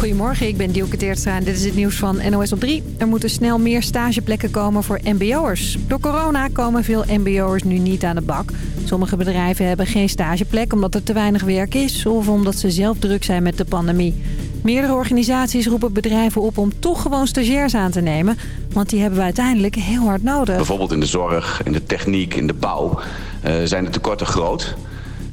Goedemorgen, ik ben Dielke Teertstra en dit is het nieuws van NOS op 3. Er moeten snel meer stageplekken komen voor mbo'ers. Door corona komen veel mbo'ers nu niet aan de bak. Sommige bedrijven hebben geen stageplek omdat er te weinig werk is... of omdat ze zelf druk zijn met de pandemie. Meerdere organisaties roepen bedrijven op om toch gewoon stagiairs aan te nemen... want die hebben we uiteindelijk heel hard nodig. Bijvoorbeeld in de zorg, in de techniek, in de bouw uh, zijn de tekorten groot...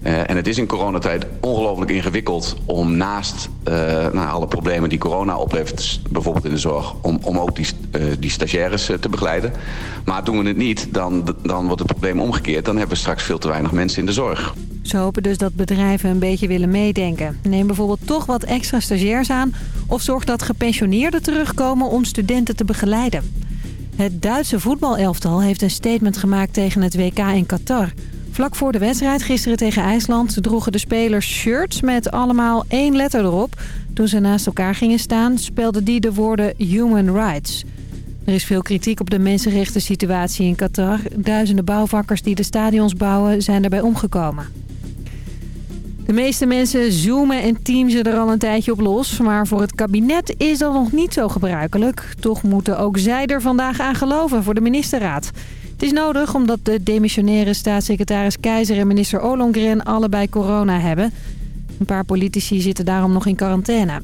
Uh, en het is in coronatijd ongelooflijk ingewikkeld om naast uh, nou, alle problemen die corona oplevert, bijvoorbeeld in de zorg, om, om ook die, uh, die stagiaires te begeleiden. Maar doen we het niet, dan, dan wordt het probleem omgekeerd. Dan hebben we straks veel te weinig mensen in de zorg. Ze hopen dus dat bedrijven een beetje willen meedenken. Neem bijvoorbeeld toch wat extra stagiairs aan... of zorg dat gepensioneerden terugkomen om studenten te begeleiden. Het Duitse voetbalelftal heeft een statement gemaakt tegen het WK in Qatar... Vlak voor de wedstrijd gisteren tegen IJsland droegen de spelers shirts met allemaal één letter erop. Toen ze naast elkaar gingen staan spelden die de woorden Human Rights. Er is veel kritiek op de mensenrechten situatie in Qatar. Duizenden bouwvakkers die de stadions bouwen zijn daarbij omgekomen. De meeste mensen zoomen en teamsen er al een tijdje op los. Maar voor het kabinet is dat nog niet zo gebruikelijk. Toch moeten ook zij er vandaag aan geloven voor de ministerraad. Het is nodig omdat de demissionaire staatssecretaris Keizer en minister Ollongren allebei corona hebben. Een paar politici zitten daarom nog in quarantaine.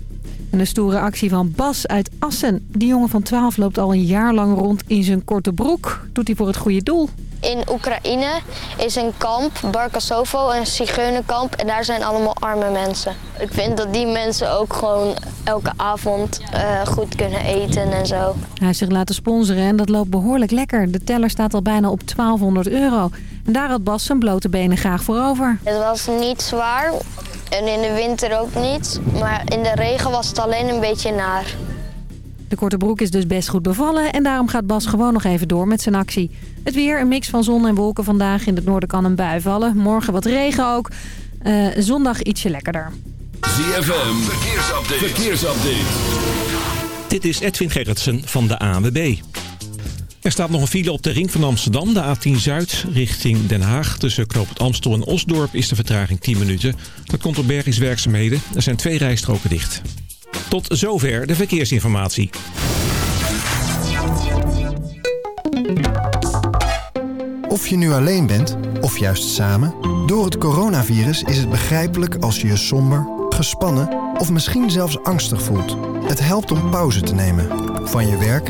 En een stoere actie van Bas uit Assen. Die jongen van 12 loopt al een jaar lang rond in zijn korte broek. Doet hij voor het goede doel. In Oekraïne is een kamp, Barkasovo, een zigeunerkamp. En daar zijn allemaal arme mensen. Ik vind dat die mensen ook gewoon elke avond uh, goed kunnen eten en zo. Hij heeft zich laten sponsoren en dat loopt behoorlijk lekker. De teller staat al bijna op 1200 euro. En daar had Bas zijn blote benen graag voor over. Het was niet zwaar en in de winter ook niet. Maar in de regen was het alleen een beetje naar. De korte broek is dus best goed bevallen en daarom gaat Bas gewoon nog even door met zijn actie. Het weer, een mix van zon en wolken vandaag. In het noorden kan een bui vallen. Morgen wat regen ook. Uh, zondag ietsje lekkerder. ZFM, verkeersupdate. verkeersupdate. Dit is Edwin Gerritsen van de ANWB. Er staat nog een file op de ring van Amsterdam, de A10 Zuid, richting Den Haag. Tussen Knoop het Amstel en Osdorp is de vertraging 10 minuten. Dat komt door bergingswerkzaamheden. Er zijn twee rijstroken dicht. Tot zover de verkeersinformatie. Of je nu alleen bent, of juist samen... door het coronavirus is het begrijpelijk als je je somber, gespannen... of misschien zelfs angstig voelt. Het helpt om pauze te nemen. Van je werk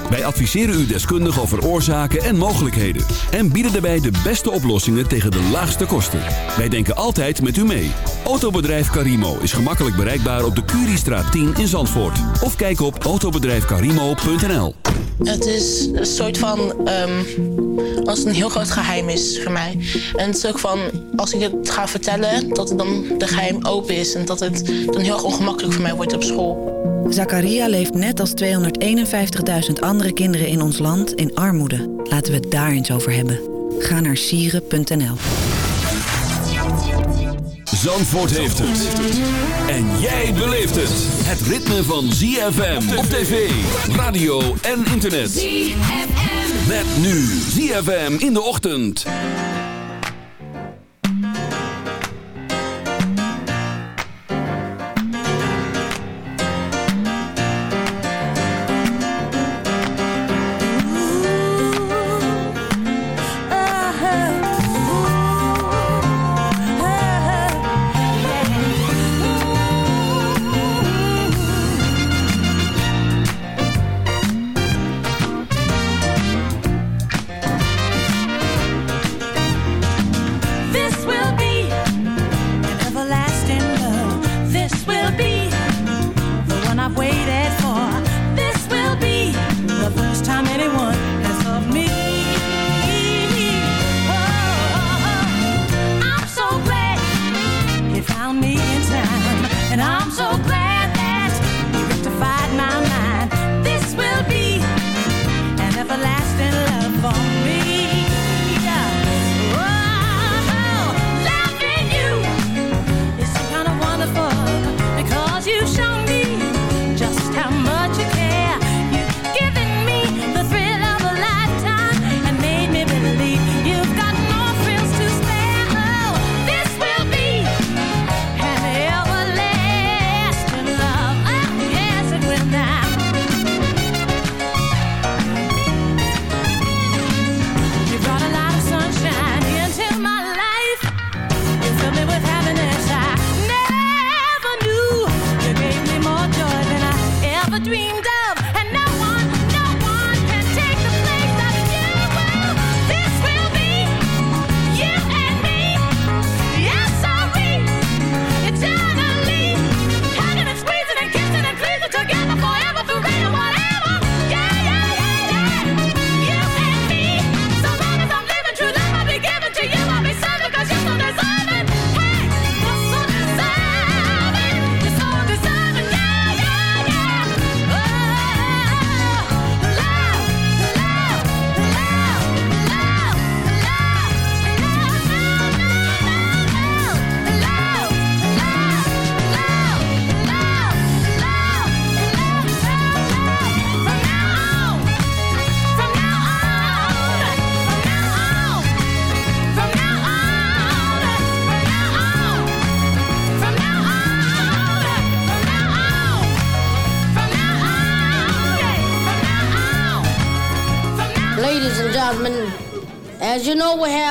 Wij adviseren u deskundig over oorzaken en mogelijkheden. En bieden daarbij de beste oplossingen tegen de laagste kosten. Wij denken altijd met u mee. Autobedrijf Carimo is gemakkelijk bereikbaar op de Curiestraat 10 in Zandvoort. Of kijk op autobedrijfcarimo.nl Het is een soort van... Um, als het een heel groot geheim is voor mij. En het is ook van, als ik het ga vertellen... dat het dan de geheim open is. En dat het dan heel erg ongemakkelijk voor mij wordt op school. Zakaria leeft net als 251.000 andere kinderen in ons land in armoede. Laten we het daar eens over hebben. Ga naar sieren.nl Zandvoort heeft het. En jij beleeft het. Het ritme van ZFM op tv, radio en internet. ZFM. Met nu ZFM in de ochtend.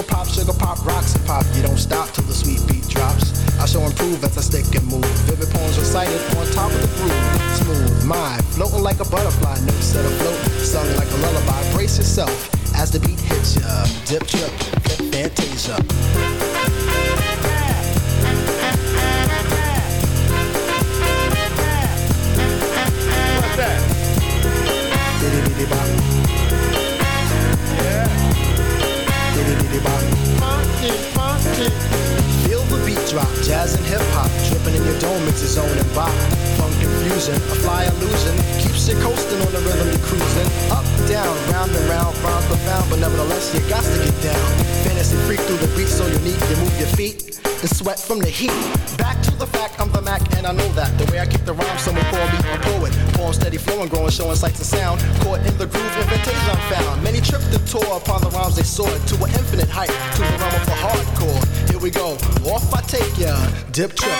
Sugar pop, sugar pop, rocks and pop. You don't stop till the sweet beat drops. I shall improve as I stick and move. Vivid poems recited on top of the groove. Smooth mind, floating like a butterfly. Notes that afloat, sung like a lullaby. Brace yourself as the beat hits ya. Dip, trip, dip trip.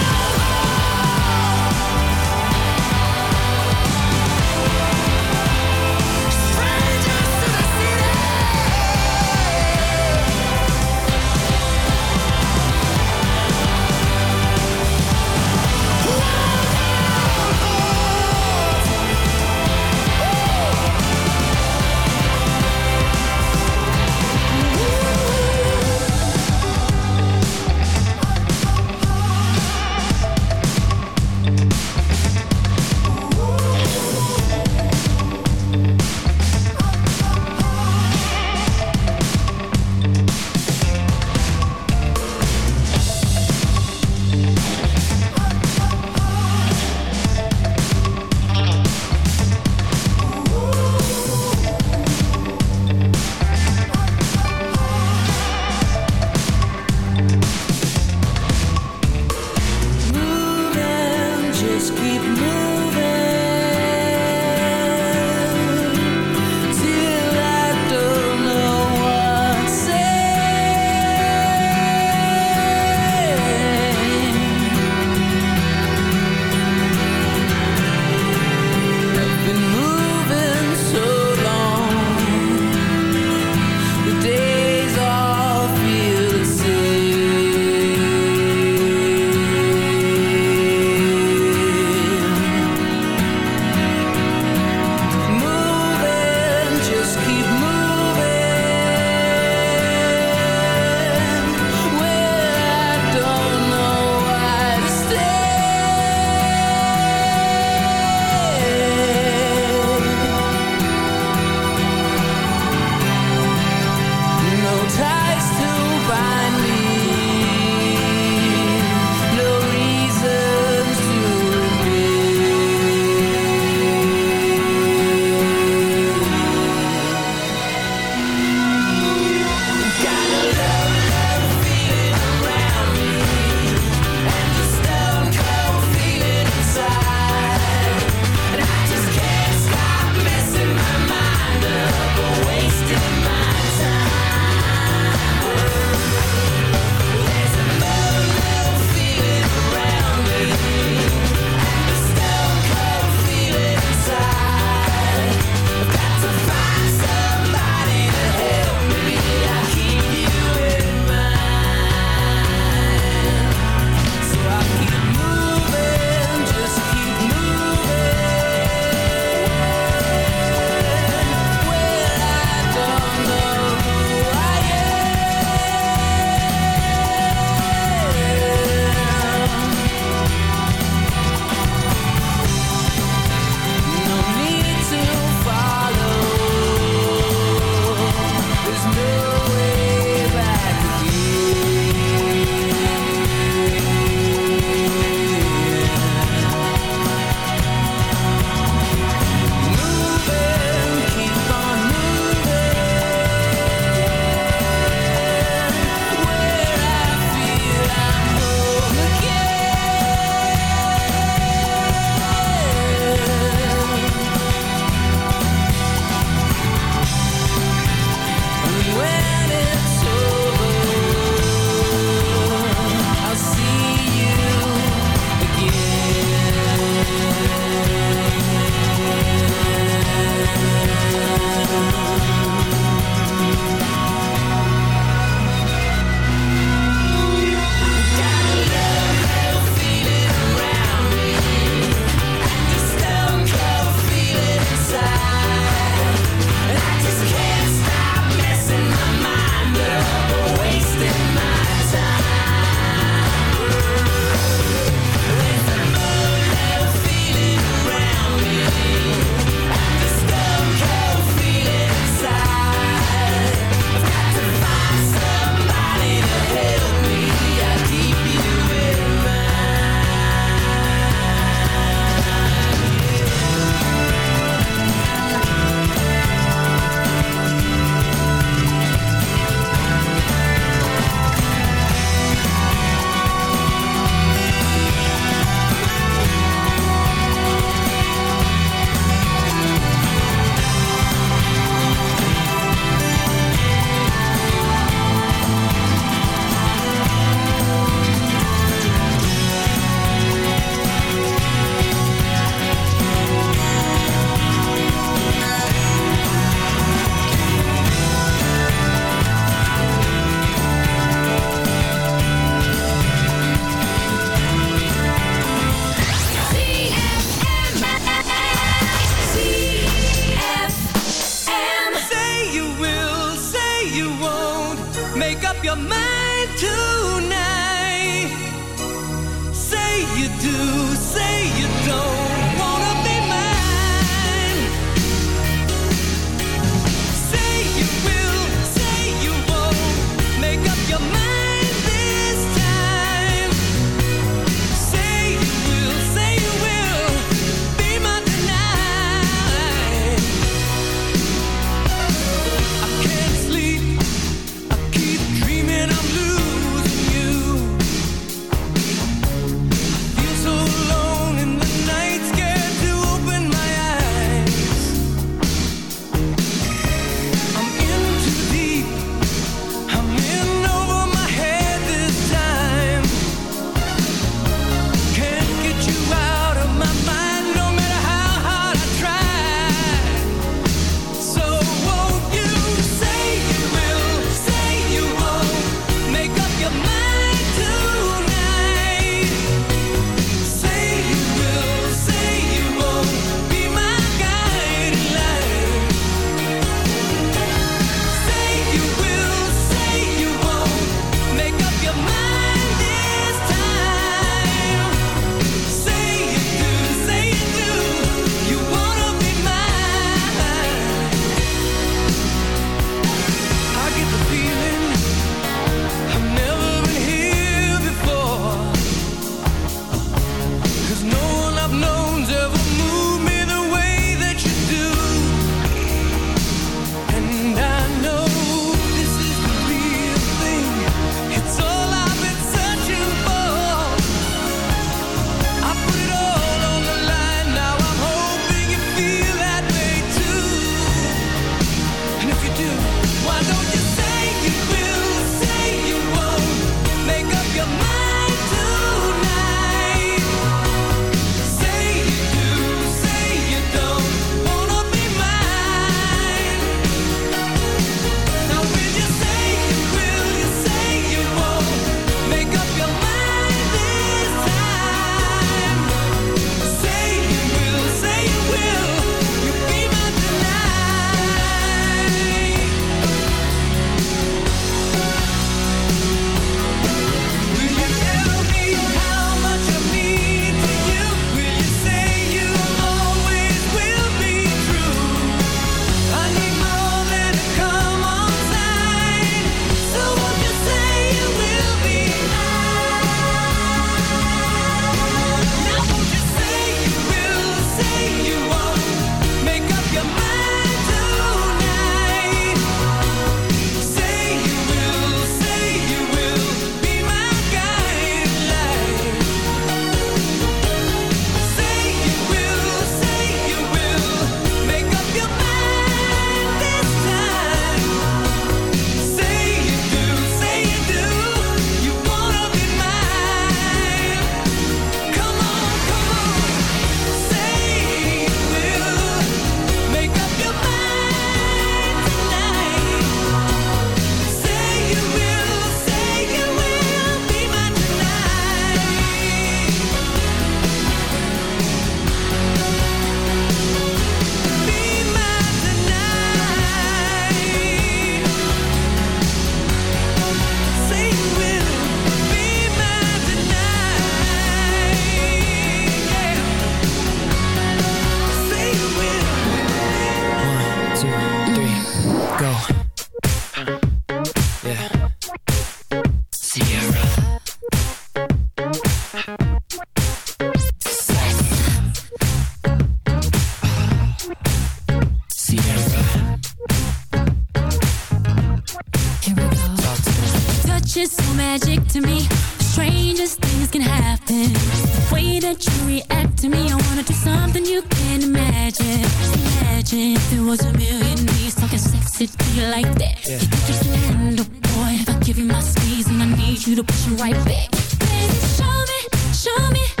it's so magic to me. Strangest things can happen. The way that you react to me I wanna do something you can't imagine. Imagine if there was a million ways Talking sexy to you like that. Yeah. You think you can handle, boy If I give you my squeeze And I need you to push it right back. Baby, show me, show me.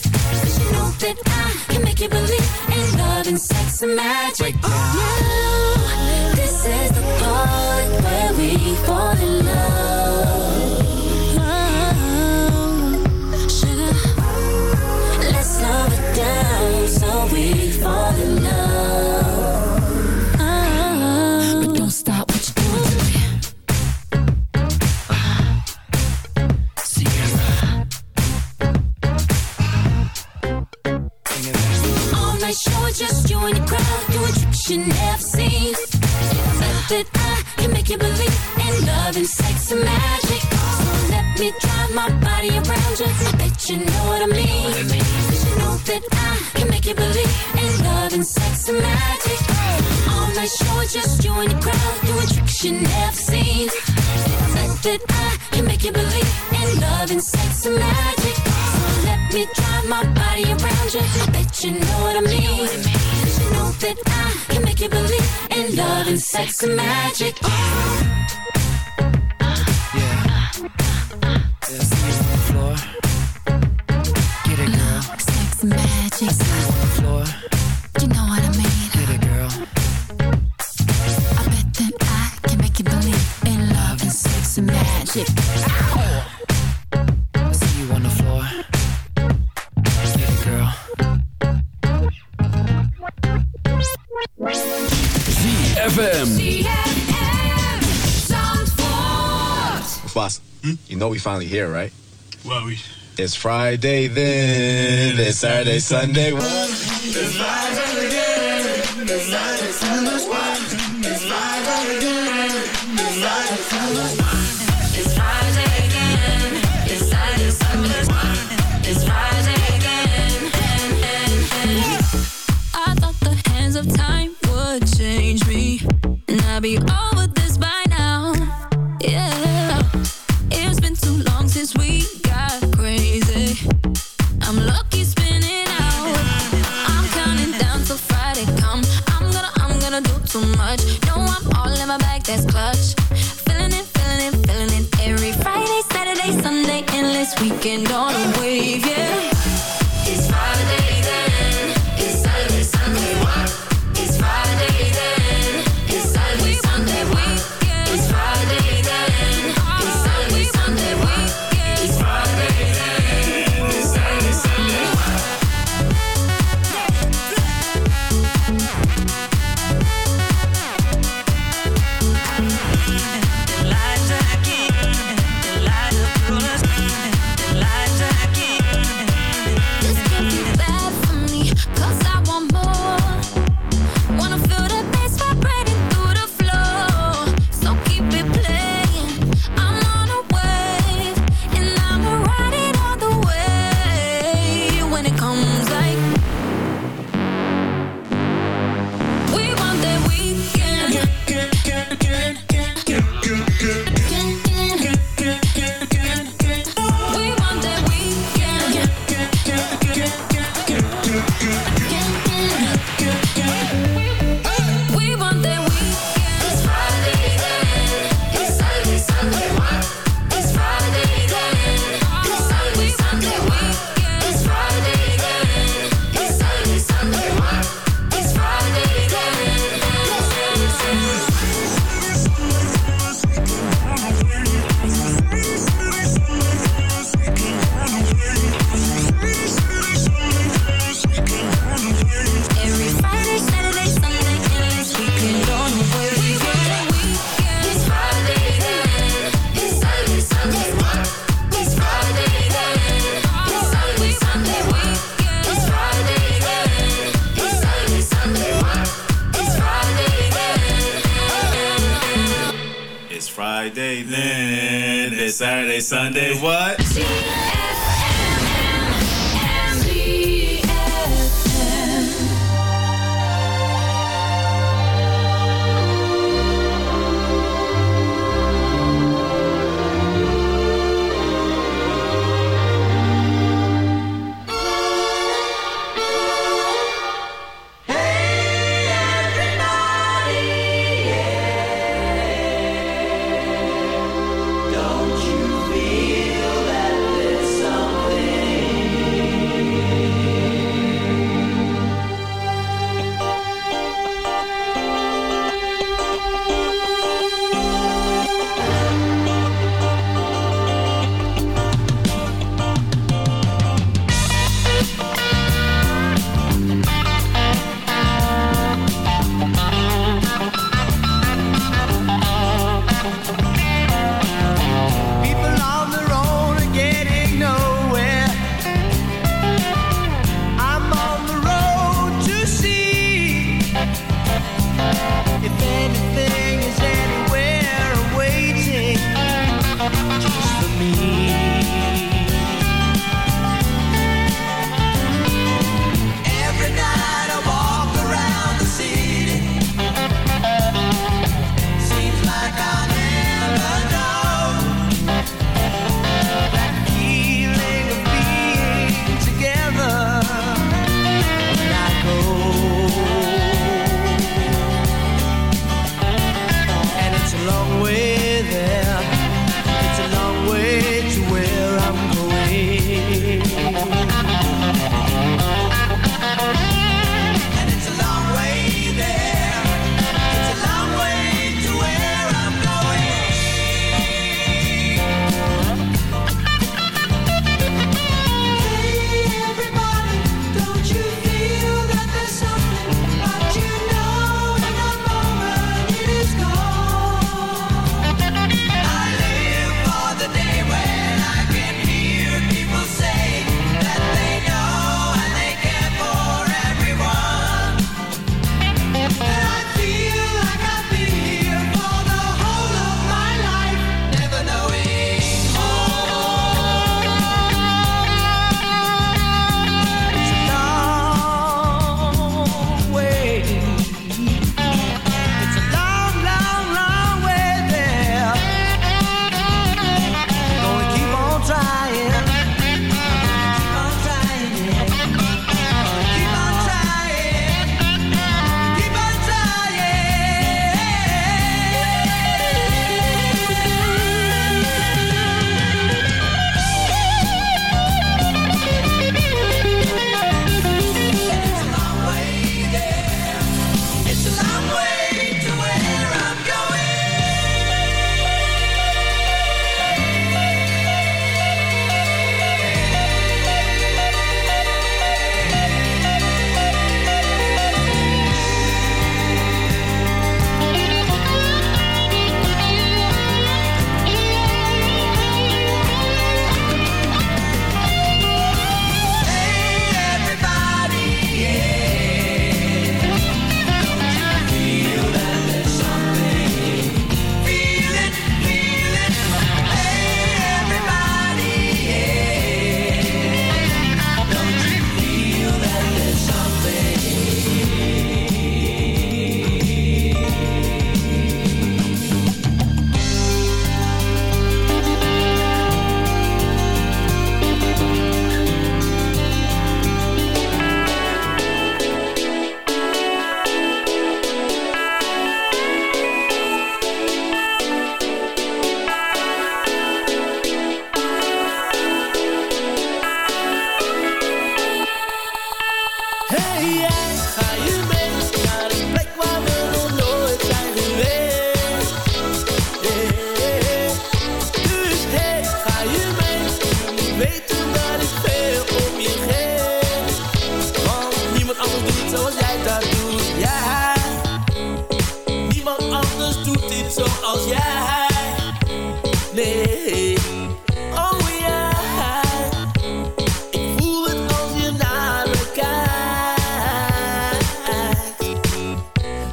you believe in love and sex and magic. Oh, now, this is the part where we fall in love. And the crowd doing tricks you never seen. Bet that I can make you believe in love and sex and magic. So let me drive my body around you. I bet you know what I mean. Cause you know that I can make you believe in love and sex and magic. Yeah, know we finally here, right? Well, we. It's Friday then. It's Saturday, Sunday. It's Friday again. It's Friday, Sunday.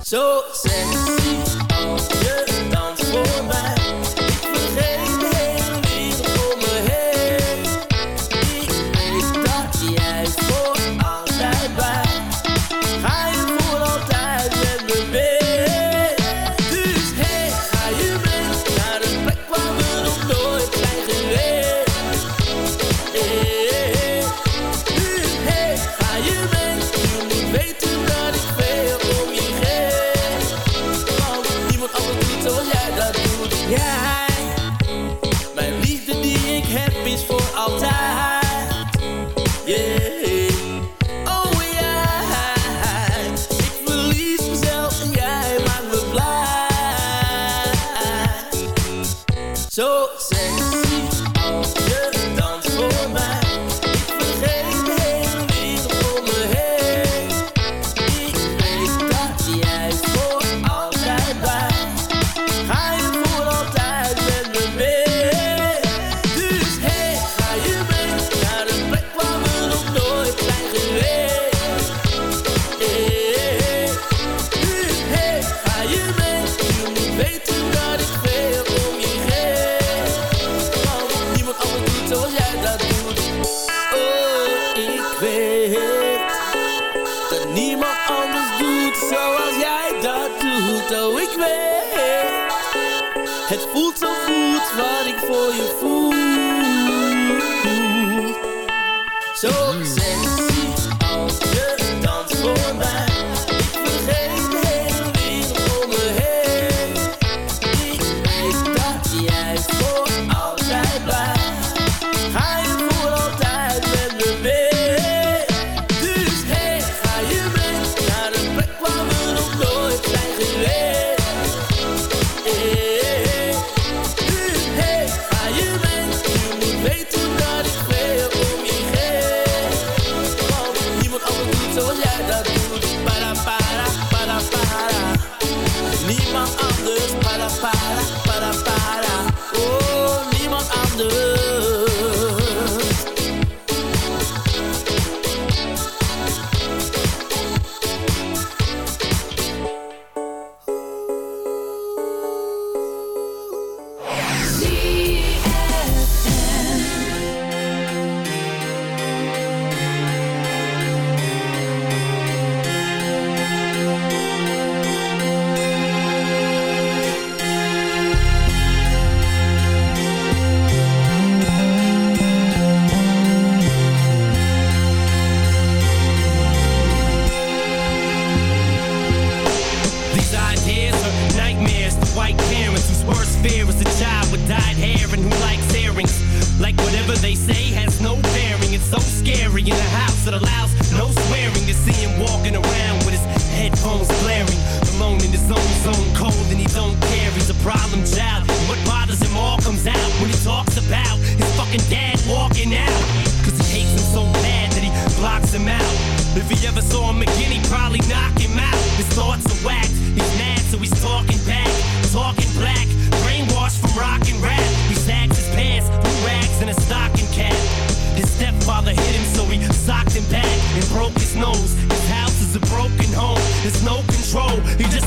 So sexy.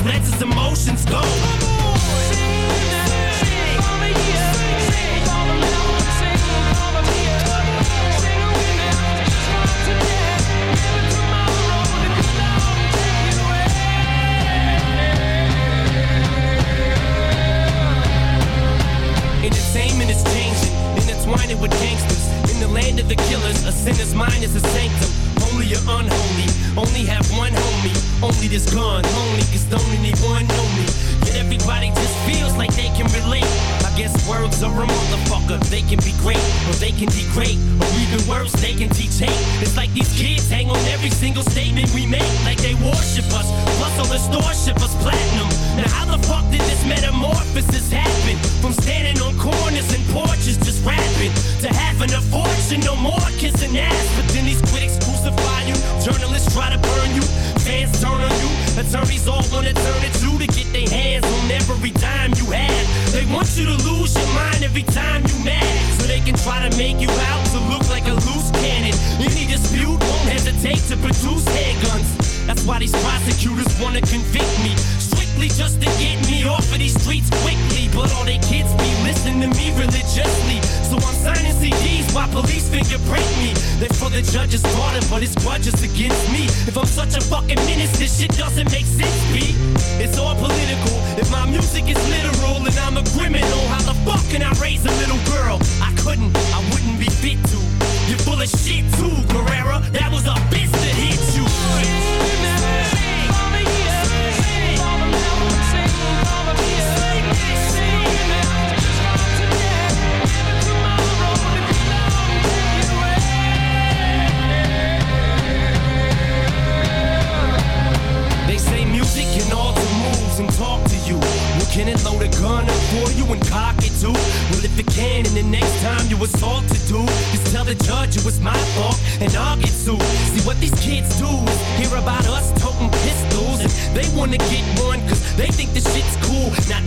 Lets his emotions go. The judge it was my fault and I'll get sued. See what these kids do is hear about us toting pistols and they wanna get one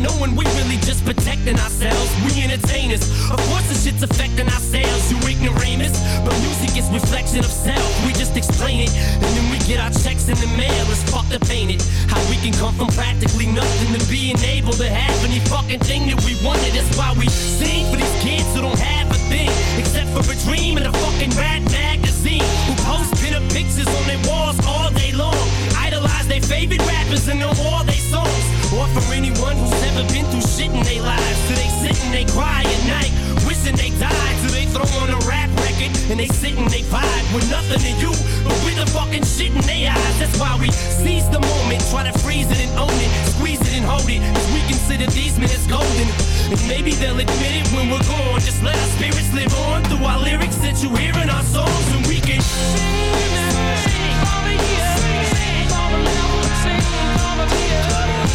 knowing we really just protecting ourselves. We entertainers. Of course the shit's affecting our sales, you ignoramus. But music is reflection of self. We just explain it and then we get our checks in the mail. It's fucked up, ain't it? How we can come from practically nothing to being able to have any fucking thing that we wanted. That's why we sing for these kids who don't have a thing except for a dream and a fucking rat magazine who post pinup pictures on their walls all day long. Idolize their favorite rappers and know all their songs. Or for anyone who's never been through shit in their lives. So they sit and they cry at night, wishing they died. So they throw on a rap record and they sit and they vibe with nothing to you, but with the fucking shit in their eyes. That's why we seize the moment, try to freeze it and own it, squeeze it and hold it. Cause we consider these minutes golden. And maybe they'll admit it when we're gone. Just let our spirits live on through our lyrics that you hear in our songs, and we can sing. I've